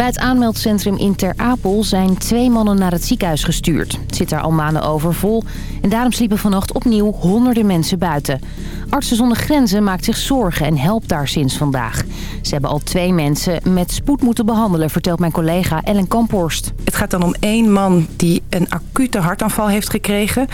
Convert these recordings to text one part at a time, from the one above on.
Bij het aanmeldcentrum in Ter Apel zijn twee mannen naar het ziekenhuis gestuurd. Het zit daar al maanden over vol en daarom sliepen vannacht opnieuw honderden mensen buiten. Artsen zonder Grenzen maakt zich zorgen en helpt daar sinds vandaag. Ze hebben al twee mensen met spoed moeten behandelen, vertelt mijn collega Ellen Kamphorst. Het gaat dan om één man die een acute hartaanval heeft gekregen...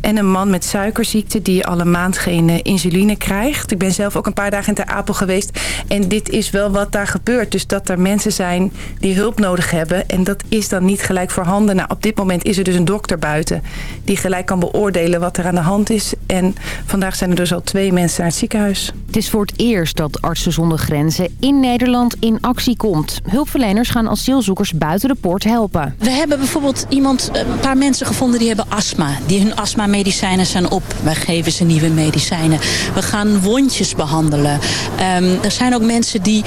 en een man met suikerziekte die al een maand geen eh, insuline krijgt. Ik ben zelf ook een paar dagen in Ter Apel geweest. En dit is wel wat daar gebeurt. Dus dat er mensen zijn die hulp nodig hebben. En dat is dan niet gelijk voorhanden. Nou, op dit moment is er dus een dokter buiten... die gelijk kan beoordelen wat er aan de hand is. En vandaag zijn er dus al twee mensen naar het ziekenhuis. Het is voor het eerst dat Artsen zonder Grenzen in Nederland in actie komt. Hulpverleners gaan asielzoekers buiten de poort helpen. We hebben bijvoorbeeld iemand, een paar mensen gevonden die hebben astma. Die hun astma-medicijnen zijn op. Wij geven ze nieuwe medicijnen. We gaan wondjes behandelen. Um, er zijn ook mensen die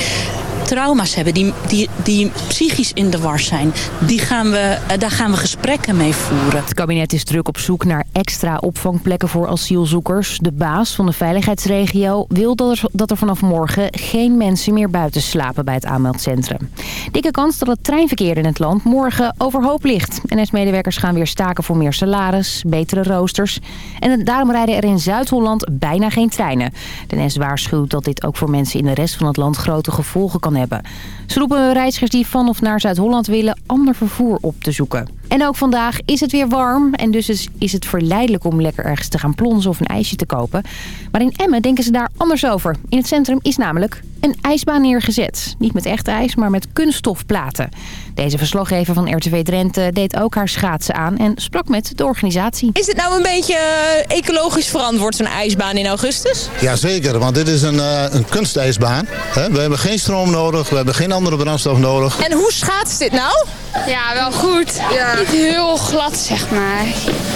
trauma's hebben, die, die, die psychisch in de war zijn. Die gaan we, eh, daar gaan we gesprekken mee voeren. Het kabinet is druk op zoek naar extra opvangplekken voor asielzoekers. De baas van de veiligheidsregio wil dat er, vanaf morgen geen mensen meer buiten slapen bij het aanmeldcentrum. Dikke kans dat het treinverkeer in het land morgen overhoop ligt. NS-medewerkers gaan weer staken voor meer salaris, betere roosters. En daarom rijden er in Zuid-Holland bijna geen treinen. De NS waarschuwt dat dit ook voor mensen in de rest van het land grote gevolgen kan hebben hebben. Ze roepen reizigers die van of naar Zuid-Holland willen ander vervoer op te zoeken. En ook vandaag is het weer warm en dus is het verleidelijk om lekker ergens te gaan plonzen of een ijsje te kopen. Maar in Emmen denken ze daar anders over. In het centrum is namelijk een ijsbaan neergezet. Niet met echt ijs, maar met kunststofplaten. Deze verslaggever van RTV Drenthe deed ook haar schaatsen aan en sprak met de organisatie. Is het nou een beetje eh, ecologisch verantwoord, zo'n ijsbaan in augustus? Jazeker, want dit is een, uh, een kunstijsbaan. We hebben geen stroom nodig, we hebben geen andere brandstof nodig. En hoe schaatst dit nou? Ja, wel goed. Ja. Niet heel glad, zeg maar.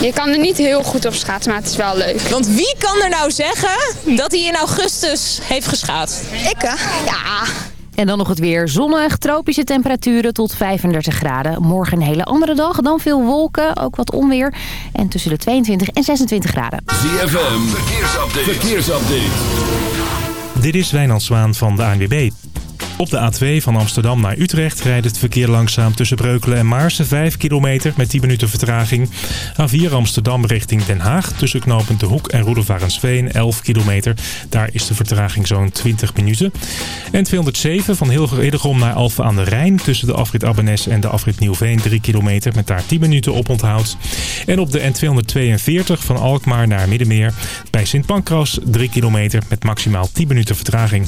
Je kan er niet heel goed op schaatsen, maar het is wel leuk. Want wie kan er nou zeggen dat hij in augustus heeft geschaatst? Ik, hè? Ja. En dan nog het weer. Zonnig, tropische temperaturen tot 35 graden. Morgen een hele andere dag. Dan veel wolken, ook wat onweer. En tussen de 22 en 26 graden. ZFM, verkeersupdate. verkeersupdate. Dit is Wijnand Zwaan van de ANWB. Op de A2 van Amsterdam naar Utrecht rijdt het verkeer langzaam tussen Breukelen en Maarsen 5 kilometer met 10 minuten vertraging. A4 Amsterdam richting Den Haag tussen knooppunt De Hoek en Roedevarensveen 11 kilometer. Daar is de vertraging zo'n 20 minuten. En 207 van Hillegom naar Alphen aan de Rijn tussen de afrit Abbenes en de afrit Nieuwveen 3 kilometer met daar 10 minuten op onthoud. En op de N242 van Alkmaar naar Middenmeer bij Sint Pancras 3 kilometer met maximaal 10 minuten vertraging.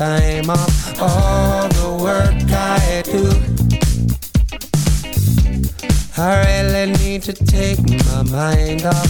Time off all the work I do. I really need to take my mind off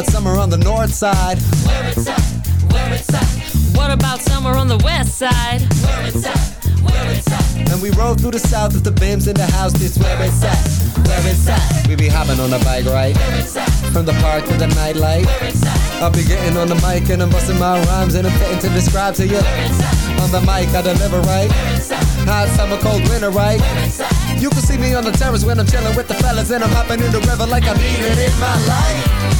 about summer on the north side? Where it's at, where it's at. What about summer on the west side? Where it's at, where it's at. And we rode through the south with the beams in the house. This where it's at, where it's at. We be hopping on a bike ride from the park to the nightlight. I'll be getting on the mic and I'm busting my rhymes and I'm fitting to describe to you. On the mic, I deliver right. Hot summer, cold winter, right? You can see me on the terrace when I'm chilling with the fellas and I'm hopping in the river like I'm it in my life.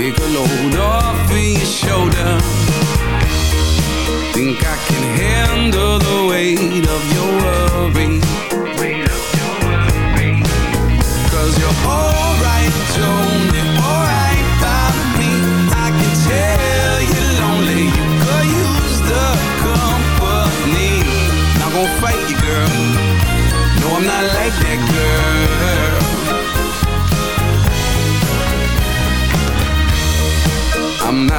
Take a load off of your shoulder. Think I can handle the weight of your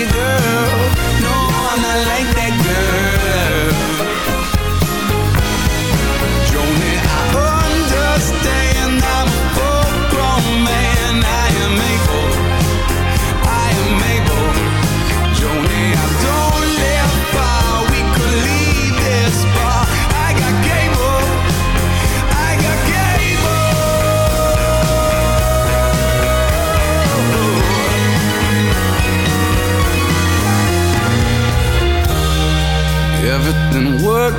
Gonna you, girl.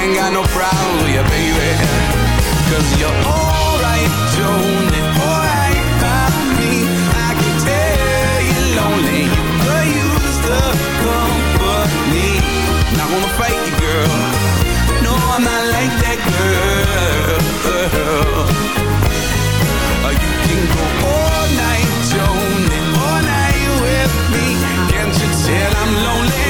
I ain't got no problem with you, baby. Cause you're alright, Joni, alright by me. I can tell you're lonely. You. Not gonna fight you, girl. No, I'm not like that girl. Uh, You can go all night, Joni, all night with me. Can't you tell I'm lonely?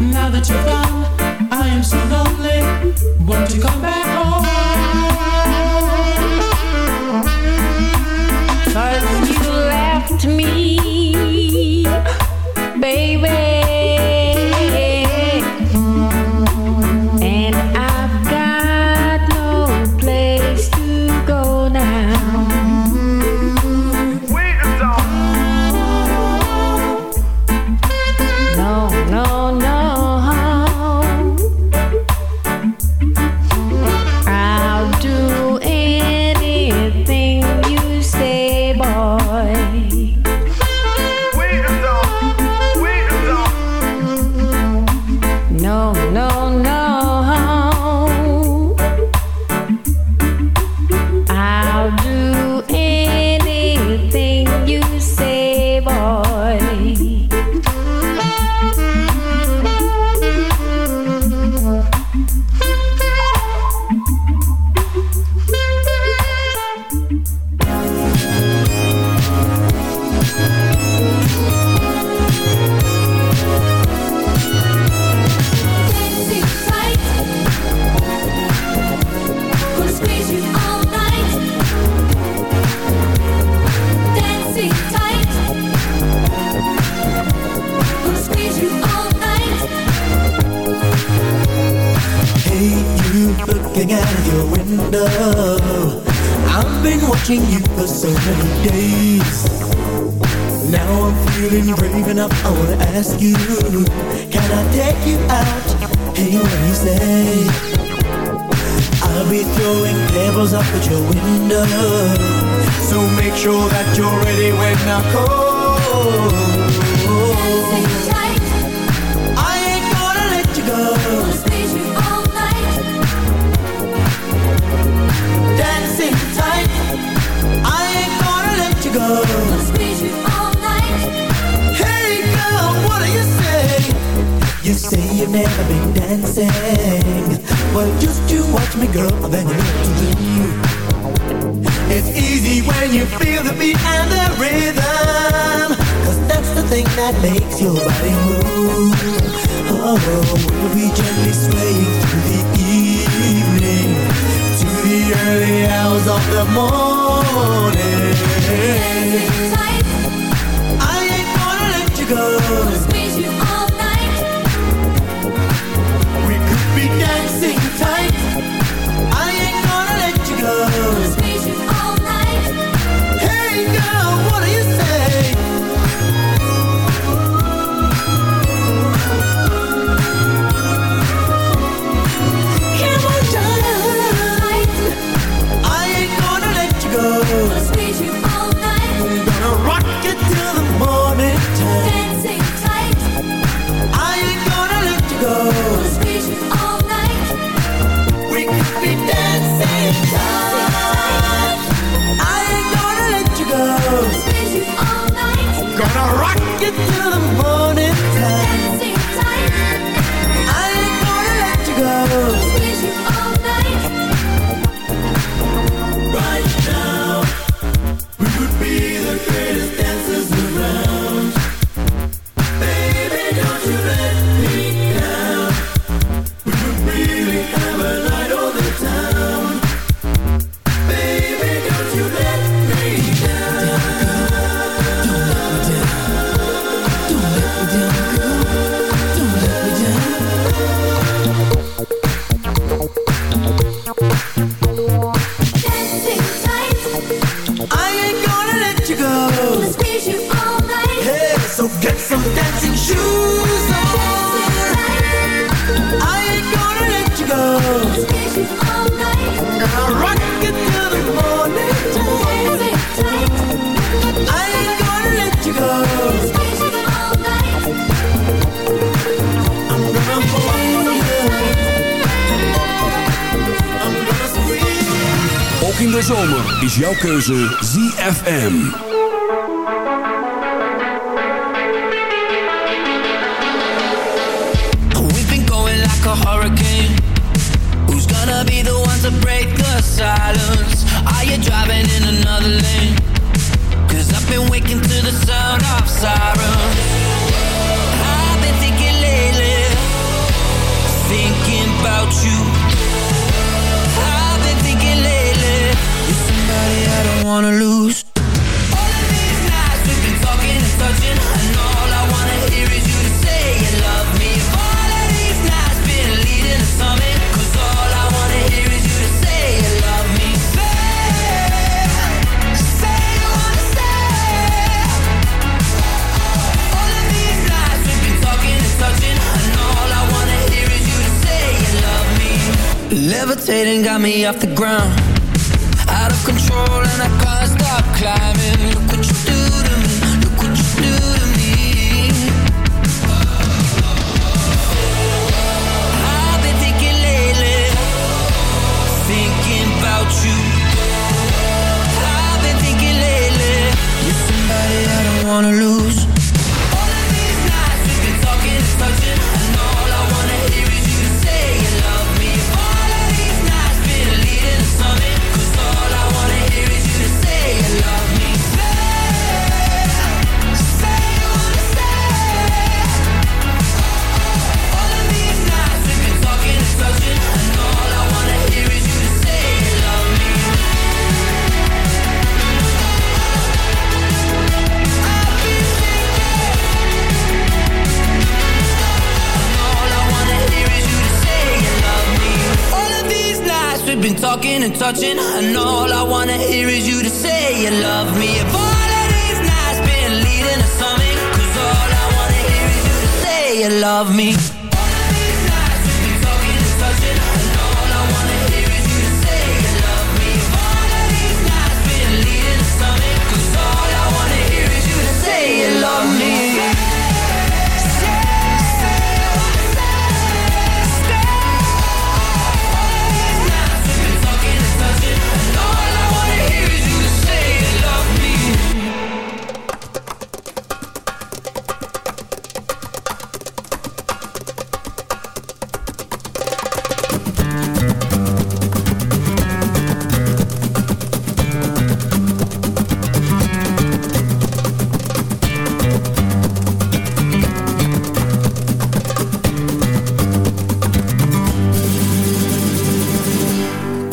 Now that you're gone. make sure that you're ready when I call. Tight. I ain't gonna let you go. You all night. Dancing tight, I ain't gonna let you go. You all night. Hey girl, what do you say? You say you've never been dancing. Well, just you watch me, girl, then you look to do. It's easy when you feel the beat and the rhythm. Cause that's the thing that makes your body move. Oh, we'll be gently swaying through the evening To the early hours of the morning? I ain't gonna let you go. Mosel off the ground.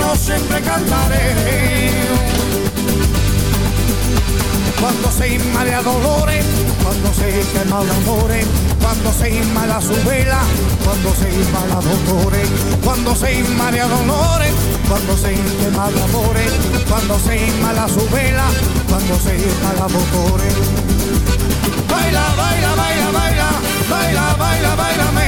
No siempre cantaré. Cuando se inmala dolores, cuando se quema el amores, cuando se inmala su vela, cuando se inmala dolores, cuando se inmala dolores, cuando se quema el amores, cuando se inmala su vela, cuando se inmala dolores. Baila, baila, baila, baila, baila, baila, bailame, esta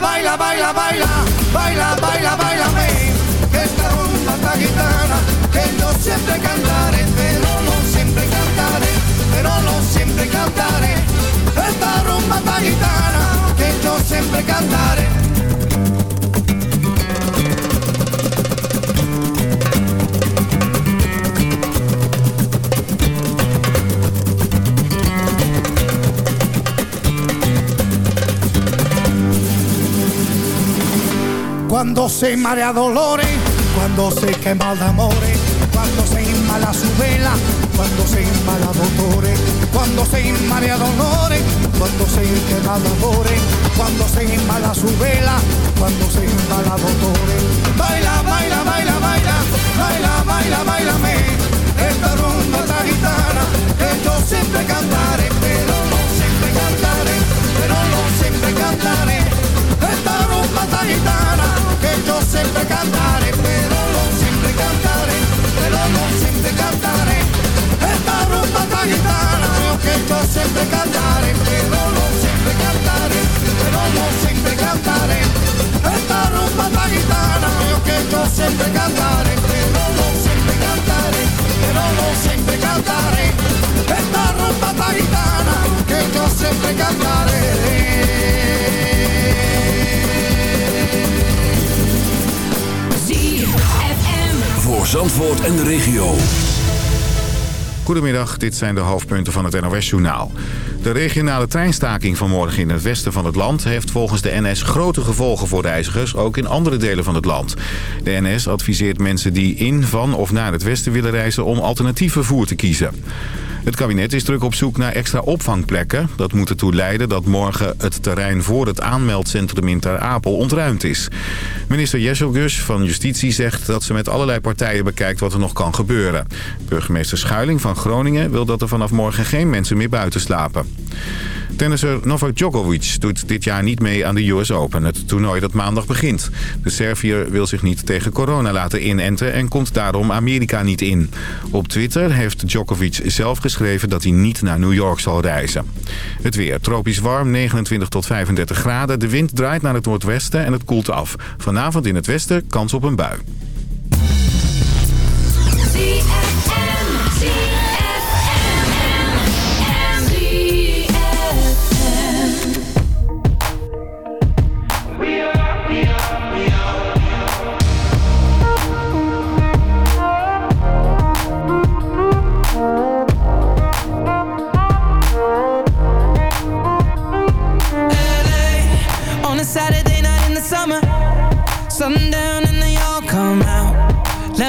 Baila, baila, baila, baila Baila, baila, Que esta rumba esta gitana Que yo siempre cantaré Pero no siempre cantaré Pero no siempre cantaré. Esta rumba esta gitana Que yo siempre cantaré Cuando se marea dolores, cuando se quema de amores, cuando se inmala su vela, cuando se inmala dolores, cuando se inmala dolores, cuando se quema de amores, cuando se inmala su vela, cuando se inmala dolores. Baila, baila, baila, baila, baila, baila, bailame, esta rumba esta gitana que yo siempre cantaré, pero no siempre cantaré, pero no siempre cantaré. Esta esta gitana que yo siempre cantaré, pero no siempre cantaré, pero no siempre cantaré. Esta rumba que yo siempre cantaré, pero no siempre cantaré, pero no siempre cantaré. Esta rumba gitana que yo siempre cantaré, pero no siempre cantaré, pero no siempre cantaré. Esta rumba que yo siempre cantaré. Voor Zandvoort en de regio. Goedemiddag, dit zijn de hoofdpunten van het NOS-journaal. De regionale treinstaking vanmorgen in het westen van het land... heeft volgens de NS grote gevolgen voor reizigers, ook in andere delen van het land. De NS adviseert mensen die in, van of naar het westen willen reizen... om alternatief vervoer te kiezen. Het kabinet is druk op zoek naar extra opvangplekken. Dat moet ertoe leiden dat morgen het terrein voor het aanmeldcentrum in Ter Apel ontruimd is. Minister Jesselgus van Justitie zegt dat ze met allerlei partijen bekijkt wat er nog kan gebeuren. Burgemeester Schuiling van Groningen wil dat er vanaf morgen geen mensen meer buiten slapen. Tennisser Novak Djokovic doet dit jaar niet mee aan de US Open, het toernooi dat maandag begint. De Serviër wil zich niet tegen corona laten inenten en komt daarom Amerika niet in. Op Twitter heeft Djokovic zelf geschreven dat hij niet naar New York zal reizen. Het weer tropisch warm, 29 tot 35 graden. De wind draait naar het noordwesten en het koelt af. Vanavond in het westen kans op een bui.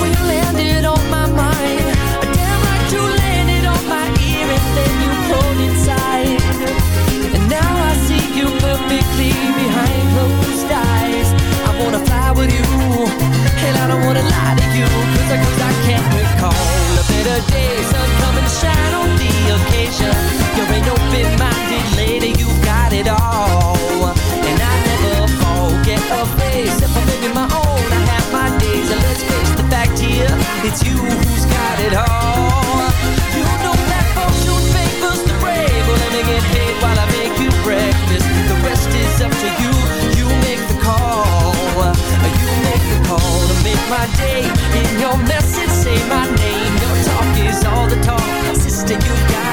When you landed on my mind, damn like you landed on my ear and then you pulled inside. And now I see you perfectly behind closed eyes. I wanna fly with you, and I don't wanna lie to I, 'cause I can't recall a better day. Sun coming to shine on the occasion. You're an open-minded lady, you got it all. And I never forget a face. If I'm living my own, I have my days. And let's face the fact here, it's you who's got it all.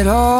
it all.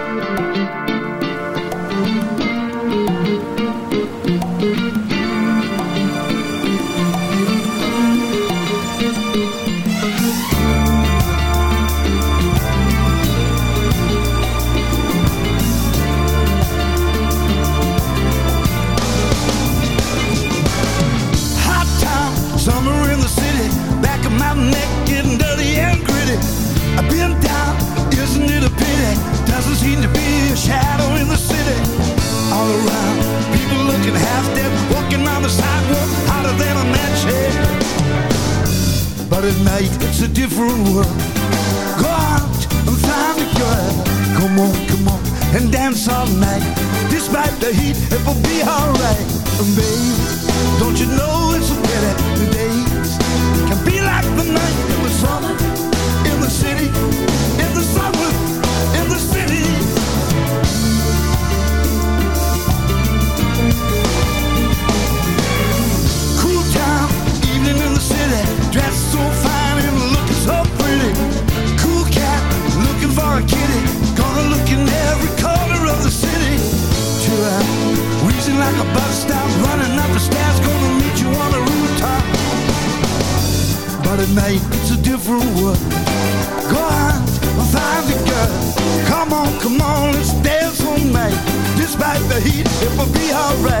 But at night, it's a different world. Go out and find a girl. Come on, come on, and dance all night. Despite the heat, it will be alright. And baby, don't you know it's a pity the days can be like the night in the summer, it will be alright.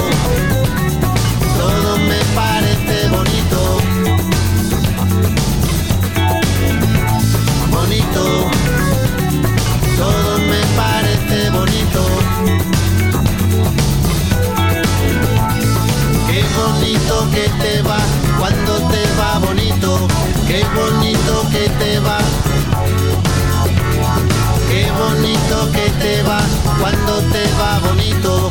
va bonito.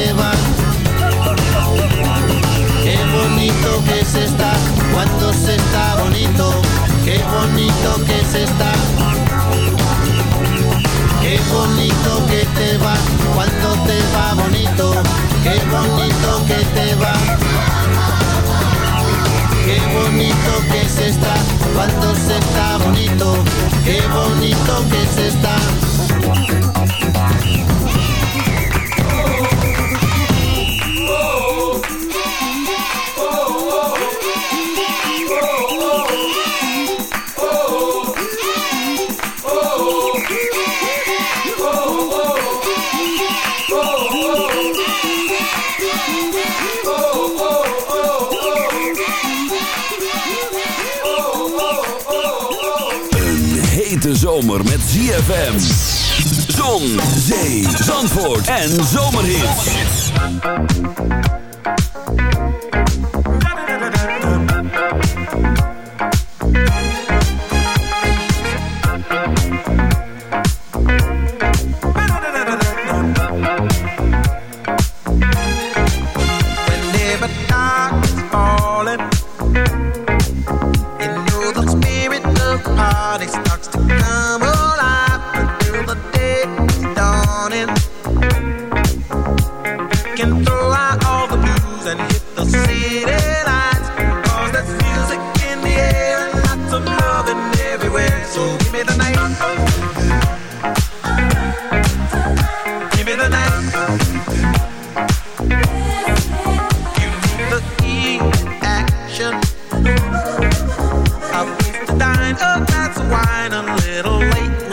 a glass of wine, a little late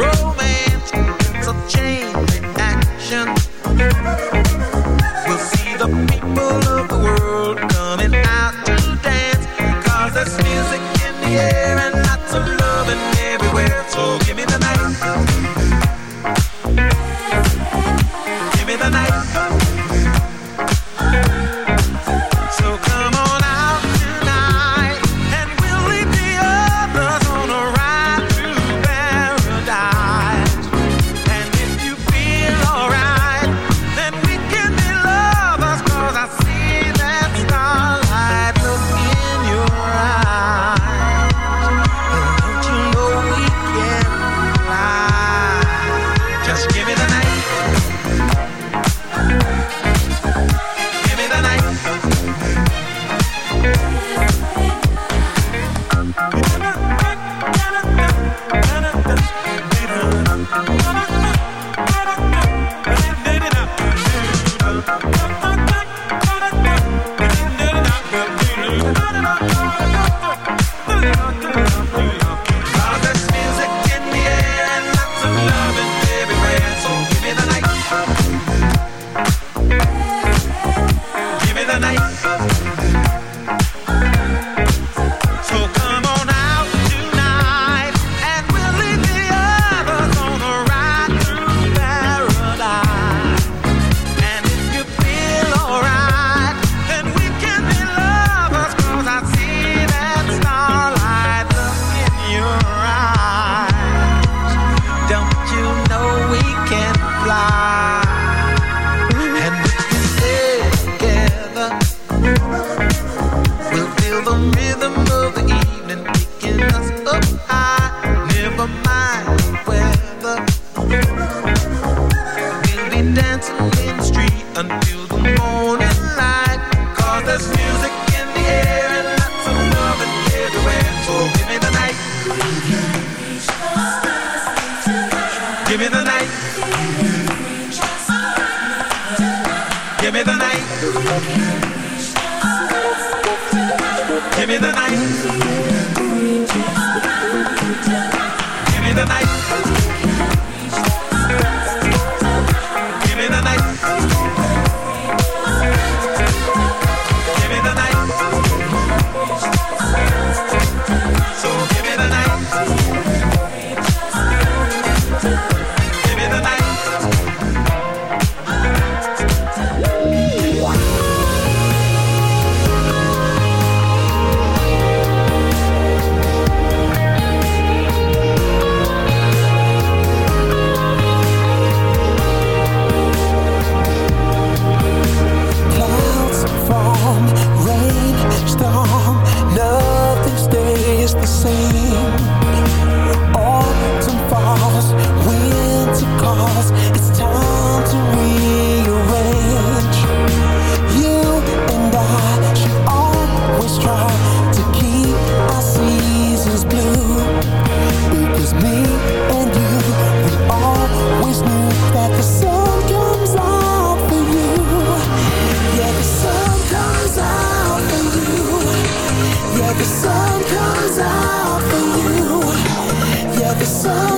走。